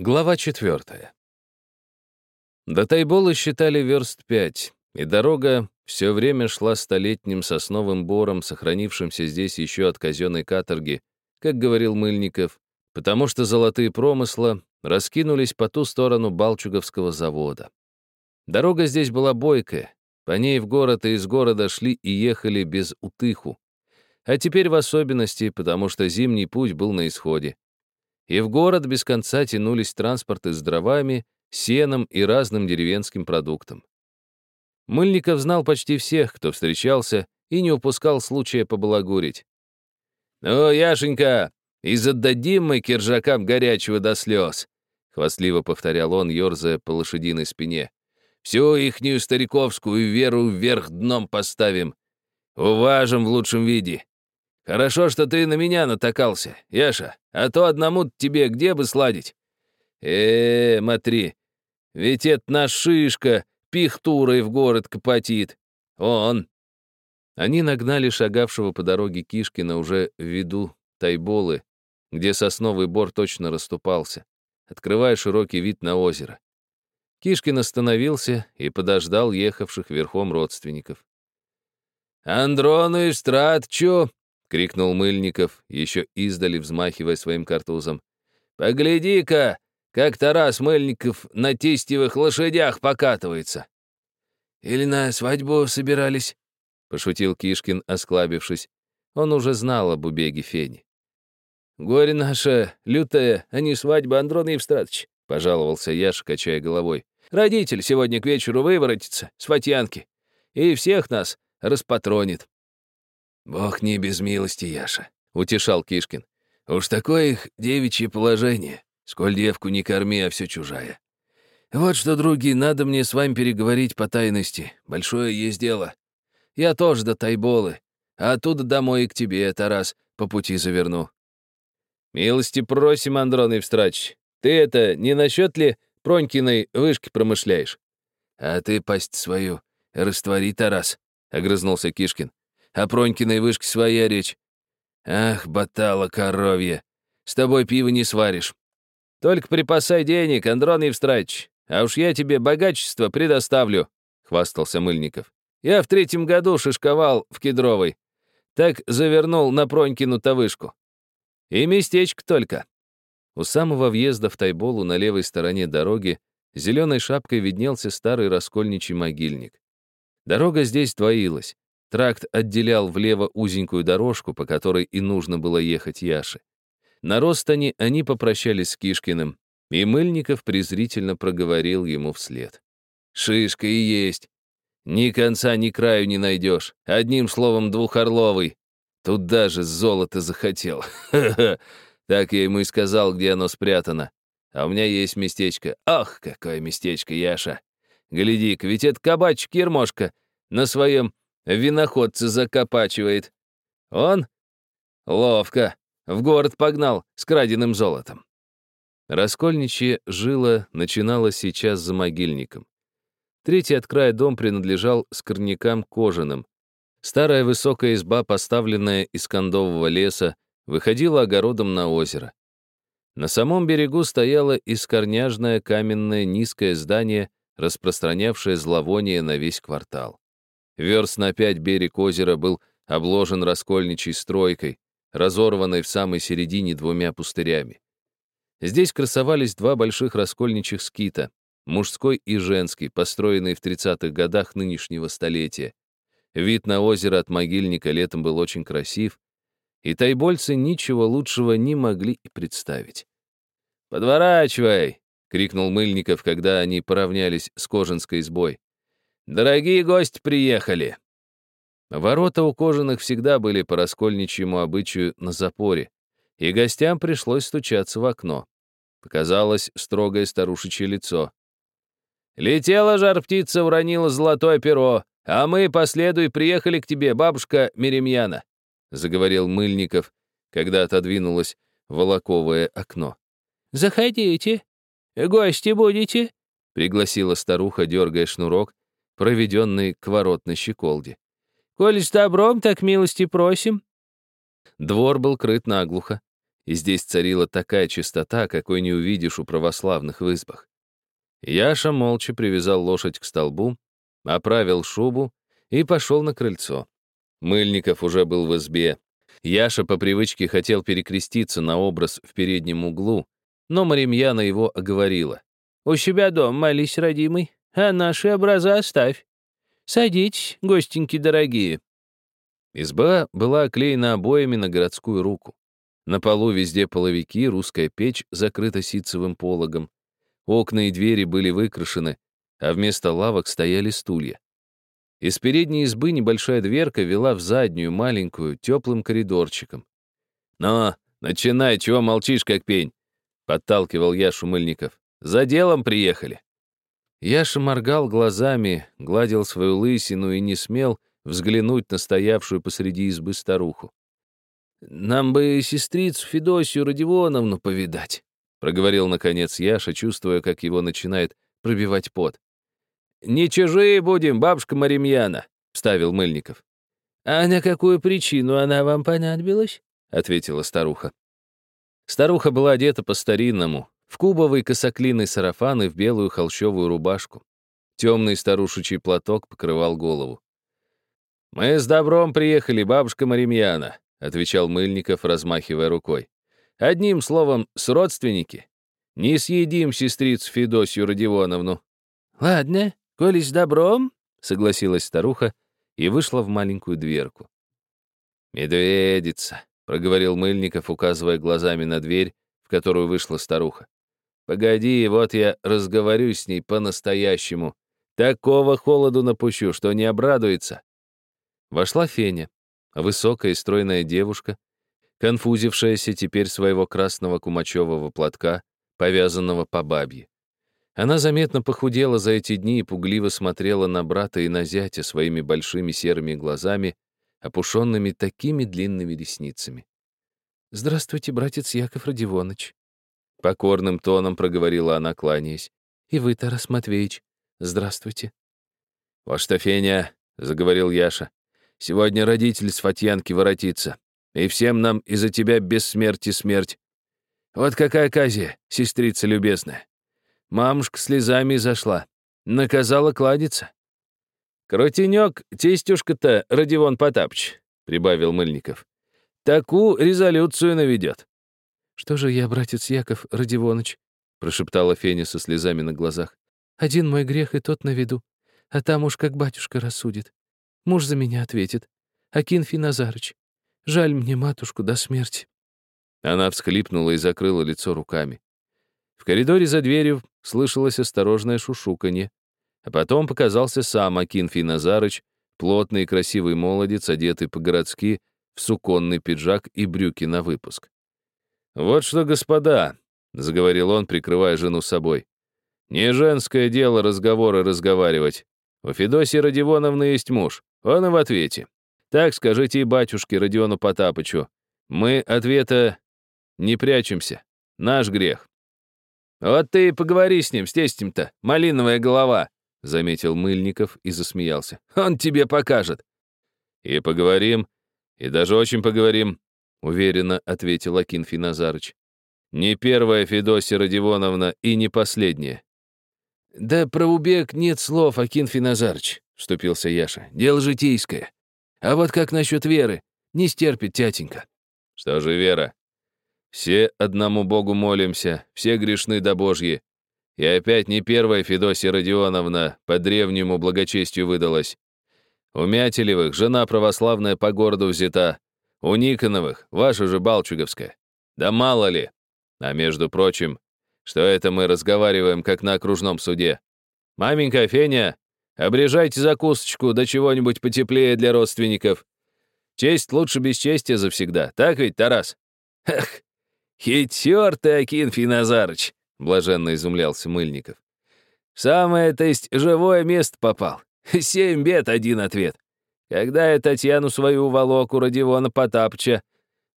Глава четвертая. До Тайбола считали верст пять, и дорога все время шла столетним сосновым бором, сохранившимся здесь еще от казенной каторги, как говорил Мыльников, потому что золотые промысла раскинулись по ту сторону Балчуговского завода. Дорога здесь была бойкая, по ней в город и из города шли и ехали без утыху. А теперь в особенности, потому что зимний путь был на исходе и в город без конца тянулись транспорты с дровами, сеном и разным деревенским продуктом. Мыльников знал почти всех, кто встречался, и не упускал случая побалагурить. «Ну, Яшенька, и зададим мы киржакам горячего до слез», — хвастливо повторял он, ерзая по лошадиной спине. «Всю ихнюю стариковскую веру вверх дном поставим. Уважим в лучшем виде. Хорошо, что ты на меня натакался, Яша, а то одному тебе где бы сладить? Э, смотри, ведь это наш шишка пихтурой в город копотит. Он. Они нагнали шагавшего по дороге Кишкина уже в виду Тайболы, где сосновый бор точно расступался, открывая широкий вид на озеро. Кишкин остановился и подождал ехавших верхом родственников. «Андрону и Стратчу!» — крикнул Мыльников, еще издали взмахивая своим картузом. «Погляди-ка, как Тарас Мыльников на тестевых лошадях покатывается!» «Или на свадьбу собирались?» — пошутил Кишкин, осклабившись. Он уже знал об убеге Фени. «Горе наше, лютое, а не свадьба, Андрон Евстратович», — пожаловался Яш, качая головой. «Родитель сегодня к вечеру выворотится с Фатьянки и всех нас распатронит». «Бог не без милости, Яша», — утешал Кишкин. «Уж такое их девичье положение. Сколь девку не корми, а все чужая. Вот что, други, надо мне с вами переговорить по тайности. Большое есть дело. Я тоже до Тайболы, а оттуда домой и к тебе, Тарас, по пути заверну». «Милости просим, Андрон Евстрач. Ты это, не насчет ли Пронькиной вышки промышляешь?» «А ты пасть свою раствори, Тарас», — огрызнулся Кишкин. О Пронькиной вышке своя речь. Ах, батала коровья, с тобой пиво не сваришь. Только припасай денег, Андрон Евстрач, а уж я тебе богачество предоставлю, — хвастался Мыльников. Я в третьем году шишковал в Кедровой. Так завернул на Пронькину-то вышку. И местечко только. У самого въезда в Тайболу на левой стороне дороги зеленой шапкой виднелся старый раскольничий могильник. Дорога здесь двоилась. Тракт отделял влево узенькую дорожку, по которой и нужно было ехать Яше. На Ростане они попрощались с Кишкиным, и Мыльников презрительно проговорил ему вслед. «Шишка и есть. Ни конца, ни краю не найдешь. Одним словом, двухорловый. Тут даже золото захотел. Так я ему и сказал, где оно спрятано. А у меня есть местечко. Ах, какое местечко, Яша. Гляди-ка, ведь это кабачик Ермошка на своем виноходца закопачивает. Он? Ловко. В город погнал с краденым золотом. Раскольничье жило начиналось сейчас за могильником. Третий от края дом принадлежал скорнякам кожаным. Старая высокая изба, поставленная из кондового леса, выходила огородом на озеро. На самом берегу стояло искорняжное каменное низкое здание, распространявшее зловоние на весь квартал. Верст на пять берег озера был обложен раскольничьей стройкой, разорванной в самой середине двумя пустырями. Здесь красовались два больших раскольничьих скита, мужской и женский, построенные в 30-х годах нынешнего столетия. Вид на озеро от могильника летом был очень красив, и тайбольцы ничего лучшего не могли и представить. «Подворачивай!» — крикнул Мыльников, когда они поравнялись с Кожинской избой. «Дорогие гости приехали!» Ворота у кожаных всегда были по раскольничьему обычаю на запоре, и гостям пришлось стучаться в окно. Показалось строгое старушечье лицо. «Летела жар-птица, уронила золотое перо, а мы, последуй, приехали к тебе, бабушка Меремьяна», заговорил Мыльников, когда отодвинулось волоковое окно. «Заходите. Гости будете?» пригласила старуха, дергая шнурок, проведенный к воротной щеколде. «Коль с добром, так милости просим». Двор был крыт наглухо, и здесь царила такая чистота, какой не увидишь у православных в избах. Яша молча привязал лошадь к столбу, оправил шубу и пошел на крыльцо. Мыльников уже был в избе. Яша по привычке хотел перекреститься на образ в переднем углу, но Маримьяна его оговорила. «У себя дом молись, родимый, а наши образа оставь. Садитесь, гостеньки дорогие». Изба была оклеена обоями на городскую руку. На полу везде половики, русская печь закрыта ситцевым пологом. Окна и двери были выкрашены, а вместо лавок стояли стулья. Из передней избы небольшая дверка вела в заднюю, маленькую, теплым коридорчиком. «Но, начинай, чего молчишь, как пень?» — подталкивал Яшу Мыльников. «За делом приехали». Яша моргал глазами, гладил свою лысину и не смел взглянуть на стоявшую посреди избы старуху. «Нам бы сестрицу Федосию Родионовну повидать», — проговорил, наконец, Яша, чувствуя, как его начинает пробивать пот. «Не чужие будем, бабушка Маримьяна», — вставил Мыльников. «А на какую причину она вам понадобилась?» — ответила старуха. Старуха была одета по-старинному, в кубовый косоклиный сарафан и в белую холщовую рубашку. Темный старушечий платок покрывал голову. «Мы с добром приехали, бабушка Маримьяна», — отвечал Мыльников, размахивая рукой. «Одним словом, с родственники. Не съедим сестрицу Федосью Родионовну». «Ладно, коли с добром», — согласилась старуха и вышла в маленькую дверку. «Медведица», — проговорил Мыльников, указывая глазами на дверь, в которую вышла старуха. «Погоди, вот я разговорю с ней по-настоящему. Такого холоду напущу, что не обрадуется». Вошла Феня, высокая и стройная девушка, конфузившаяся теперь своего красного кумачевого платка, повязанного по бабье. Она заметно похудела за эти дни и пугливо смотрела на брата и на зятя своими большими серыми глазами, опушенными такими длинными ресницами. «Здравствуйте, братец Яков Родионович», — покорным тоном проговорила она, кланяясь. «И вы, Тарас Матвеевич, здравствуйте». «Вот что, Феня», — заговорил Яша, — «сегодня родитель с Фатьянки воротится, и всем нам из-за тебя без смерти смерть. Вот какая казия, сестрица любезная. Мамушка слезами зашла. Наказала кладиться. «Крутенек, тестюшка-то, Родион Потапыч», — прибавил Мыльников. «Таку резолюцию наведет». «Что же я, братец Яков Родионыч?» — прошептала Феня со слезами на глазах. «Один мой грех, и тот на виду. А там уж как батюшка рассудит. Муж за меня ответит. Акин Финазарыч. Жаль мне матушку до смерти». Она всхлипнула и закрыла лицо руками. В коридоре за дверью слышалось осторожное шушуканье, а потом показался сам Акинфий Назарыч, плотный и красивый молодец, одетый по-городски в суконный пиджак и брюки на выпуск. «Вот что, господа», — заговорил он, прикрывая жену собой, «не женское дело разговоры разговаривать. У Федосии Родионовны есть муж, он и в ответе. Так скажите и батюшке Родиону Потапычу. Мы ответа не прячемся. Наш грех. «Вот ты и поговори с ним, с тестем-то, малиновая голова», — заметил Мыльников и засмеялся. «Он тебе покажет». «И поговорим, и даже очень поговорим», — уверенно ответил Акинфий Назарыч. «Не первая Федосия Родионовна и не последняя». «Да про убег нет слов, Акинфий Назарыч», — вступился Яша. «Дело житейское. А вот как насчет веры? Не стерпит тятенька». «Что же вера? Все одному Богу молимся, все грешны до Божьи. И опять не первая Федосия Родионовна по древнему благочестию выдалась. У Мятелевых жена православная по городу взята. У Никоновых ваша же Балчуговская. Да мало ли. А между прочим, что это мы разговариваем, как на окружном суде. Маменька Феня, обрежайте закусочку до чего-нибудь потеплее для родственников. Честь лучше бесчестия завсегда. Так ведь, Тарас? Эх, «Хитер ты, Акинфий Назарыч!» — блаженно изумлялся Мыльников. «Самое, то есть, живое место попал. Семь бед, один ответ. Когда я Татьяну свою уволок у Родиона Потапча,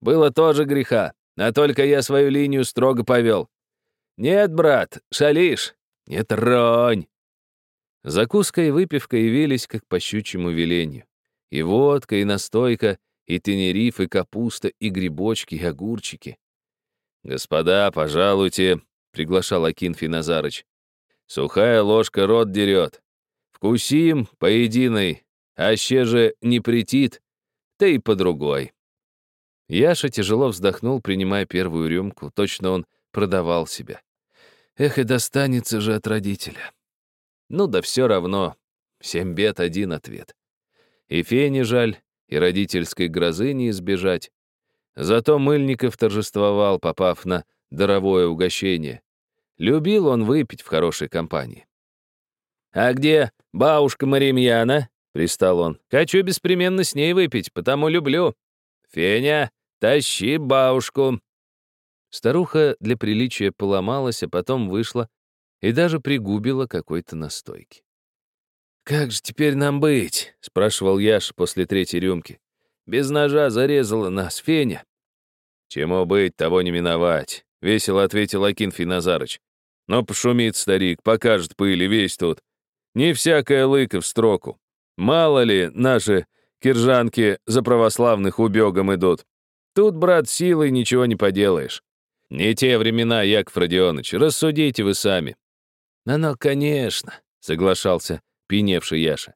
было тоже греха, а только я свою линию строго повел. Нет, брат, шалишь, не тронь!» Закуска и выпивка явились как по щучьему велению. И водка, и настойка, и тенериф, и капуста, и грибочки, и огурчики. «Господа, пожалуйте», — приглашал Акинфий Назарыч. «Сухая ложка рот дерет. Вкусим поединой, аще же не претит, да и по другой». Яша тяжело вздохнул, принимая первую рюмку. Точно он продавал себя. Эх, и достанется же от родителя. Ну да все равно. Семь бед, один ответ. И фене жаль, и родительской грозы не избежать. Зато Мыльников торжествовал, попав на даровое угощение. Любил он выпить в хорошей компании. «А где бабушка Маримьяна?» — пристал он. «Хочу беспременно с ней выпить, потому люблю. Феня, тащи бабушку!» Старуха для приличия поломалась, а потом вышла и даже пригубила какой-то настойки. «Как же теперь нам быть?» — спрашивал Яш после третьей рюмки. «Без ножа зарезала нас Феня». «Чему быть, того не миновать», — весело ответил Акинфий Назарыч. «Но пошумит старик, покажет пыли весь тут. Не всякая лыка в строку. Мало ли, наши киржанки за православных убегом идут. Тут, брат, силой ничего не поделаешь. Не те времена, Яков Родионович, рассудите вы сами. «Ну, конечно», — соглашался пьяневший Яша.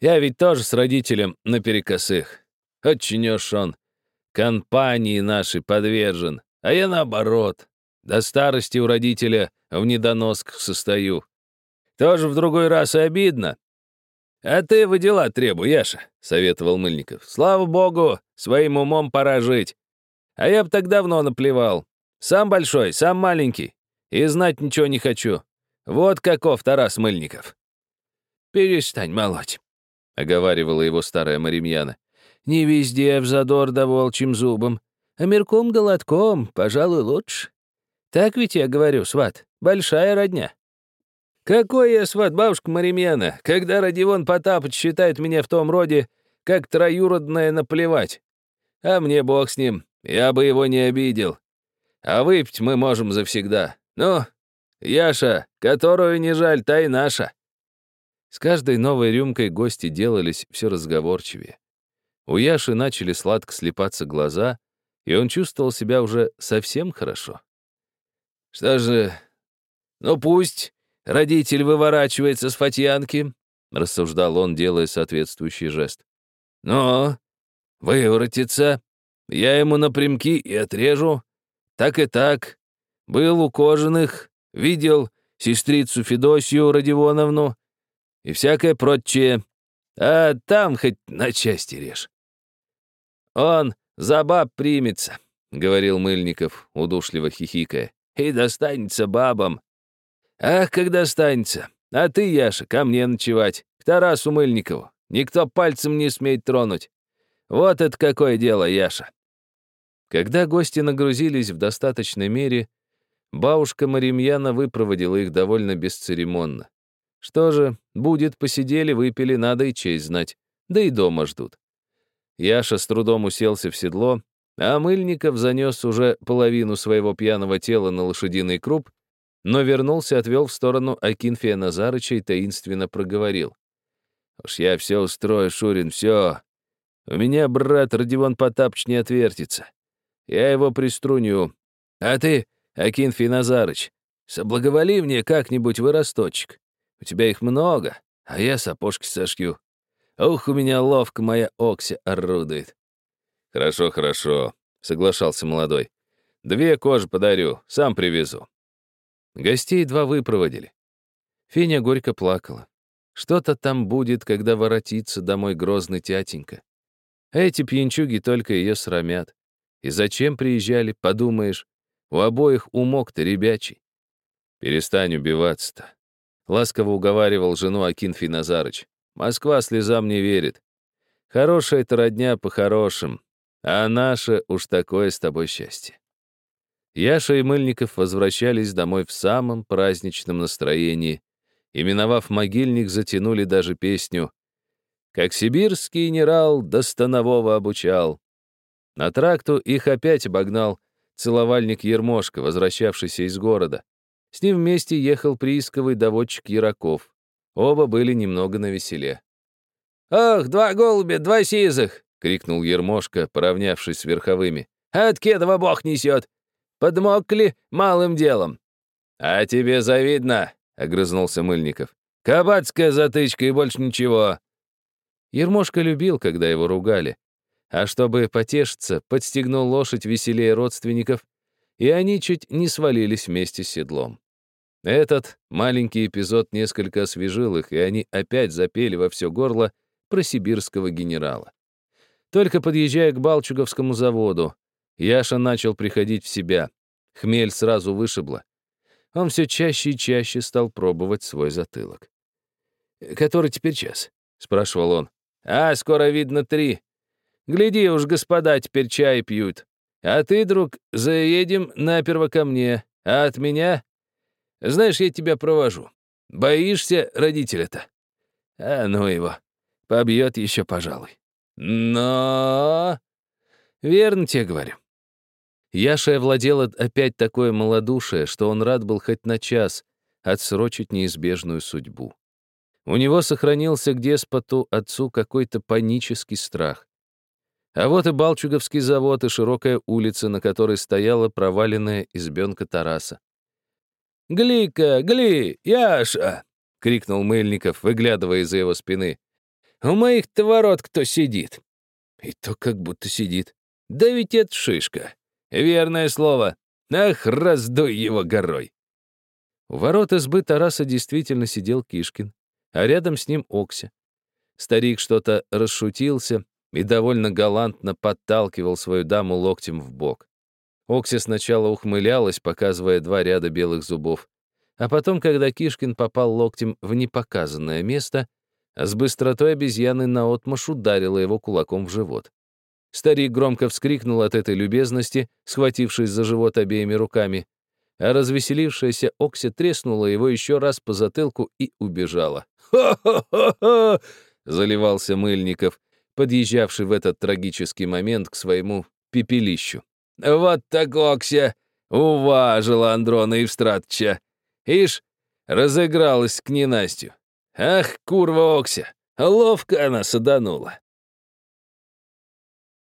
«Я ведь тоже с родителем наперекосых. Уж он компании нашей подвержен, а я наоборот. До старости у родителя в недоносках состою. Тоже в другой раз и обидно. А ты в дела требуй, Яша, — советовал Мыльников. Слава богу, своим умом пора жить. А я бы так давно наплевал. Сам большой, сам маленький. И знать ничего не хочу. Вот каков Тарас Мыльников. «Перестань молоть», — оговаривала его старая Маримьяна. «Не везде в задор да волчьим зубом, а мерком да пожалуй, лучше. Так ведь я говорю, сват, большая родня». «Какой я сват, бабушка Маримьяна, когда Родион Потапыч считает меня в том роде, как троюродное наплевать? А мне бог с ним, я бы его не обидел. А выпить мы можем завсегда. Ну, Яша, которую не жаль, та и наша». С каждой новой рюмкой гости делались все разговорчивее. У Яши начали сладко слепаться глаза, и он чувствовал себя уже совсем хорошо. «Что же, ну пусть родитель выворачивается с фатьянки», — рассуждал он, делая соответствующий жест. «Но выворотится, я ему напрямки и отрежу. Так и так. Был у кожаных, видел сестрицу Федосию Родионовну и всякое прочее. А там хоть на части режь. Он за баб примется, — говорил Мыльников, удушливо хихикая, — и достанется бабам. Ах, как достанется. А ты, Яша, ко мне ночевать, к Тарасу Мыльникову. Никто пальцем не смеет тронуть. Вот это какое дело, Яша. Когда гости нагрузились в достаточной мере, Бабушка Маримьяна выпроводила их довольно бесцеремонно. Что же, будет, посидели, выпили, надо и честь знать. Да и дома ждут. Яша с трудом уселся в седло, а Мыльников занес уже половину своего пьяного тела на лошадиный круп, но вернулся, отвел в сторону Акинфия Назарыча и таинственно проговорил. «Уж я все устрою, Шурин, все. У меня брат Родион Потапыч не отвертится. Я его приструню. А ты Акинфий Назарыч, соблаговоли мне как-нибудь выросточек. У тебя их много, а я сапожки сошью. Ух, у меня ловко моя Окся орудует». «Хорошо, хорошо», — соглашался молодой. «Две кожи подарю, сам привезу». Гостей два выпроводили. Феня горько плакала. Что-то там будет, когда воротится домой грозный тятенька. Эти пьянчуги только ее срамят. И зачем приезжали, подумаешь, у обоих умок-то ребячий. Перестань убиваться-то. Ласково уговаривал жену Акинфий Назарыч. Москва слезам не верит. Хорошая-то родня по-хорошим, а наше уж такое с тобой счастье. Яша и Мыльников возвращались домой в самом праздничном настроении, и, миновав могильник, затянули даже песню «Как сибирский генерал до станового обучал». На тракту их опять обогнал целовальник Ермошка, возвращавшийся из города. С ним вместе ехал приисковый доводчик Яраков. Оба были немного навеселе. «Ох, два голубя, два сизых!» — крикнул Ермошка, поравнявшись с верховыми. «От кедова бог несет! Подмокли малым делом». «А тебе завидно», — огрызнулся Мыльников. «Кабацкая затычка и больше ничего». Ермошка любил, когда его ругали. А чтобы потешиться, подстегнул лошадь веселее родственников, и они чуть не свалились вместе с седлом. Этот маленький эпизод несколько освежил их, и они опять запели во все горло про сибирского генерала. Только подъезжая к Балчуговскому заводу, Яша начал приходить в себя. Хмель сразу вышибло. Он все чаще и чаще стал пробовать свой затылок. «Который теперь час?» — спрашивал он. «А, скоро видно три. Гляди уж, господа теперь чай пьют. А ты, друг, заедем наперво ко мне, а от меня... Знаешь, я тебя провожу. Боишься родителя-то? А ну его, побьет еще, пожалуй. Но... Верно тебе говорю. Яша овладел опять такое малодушие, что он рад был хоть на час отсрочить неизбежную судьбу. У него сохранился к деспоту отцу какой-то панический страх. А вот и Балчуговский завод, и широкая улица, на которой стояла проваленная избенка Тараса. «Гли-ка, гли, Яша!» — крикнул Мельников, выглядывая из-за его спины. «У моих-то ворот кто сидит?» «И то как будто сидит». «Да ведь это шишка. Верное слово. Ах, раздуй его горой!» У ворот избы Тараса действительно сидел Кишкин, а рядом с ним Окся. Старик что-то расшутился, и довольно галантно подталкивал свою даму локтем в бок. Окси сначала ухмылялась, показывая два ряда белых зубов, а потом, когда Кишкин попал локтем в непоказанное место, с быстротой обезьяны наотмашь ударила его кулаком в живот. Старик громко вскрикнул от этой любезности, схватившись за живот обеими руками, а развеселившаяся Окси треснула его еще раз по затылку и убежала. «Хо-хо-хо-хо!» — заливался Мыльников, подъезжавший в этот трагический момент к своему пепелищу. «Вот так Окся! Уважила Андрона Евстратча! Ишь, разыгралась к ненастью! Ах, курва Окся! Ловко она саданула!»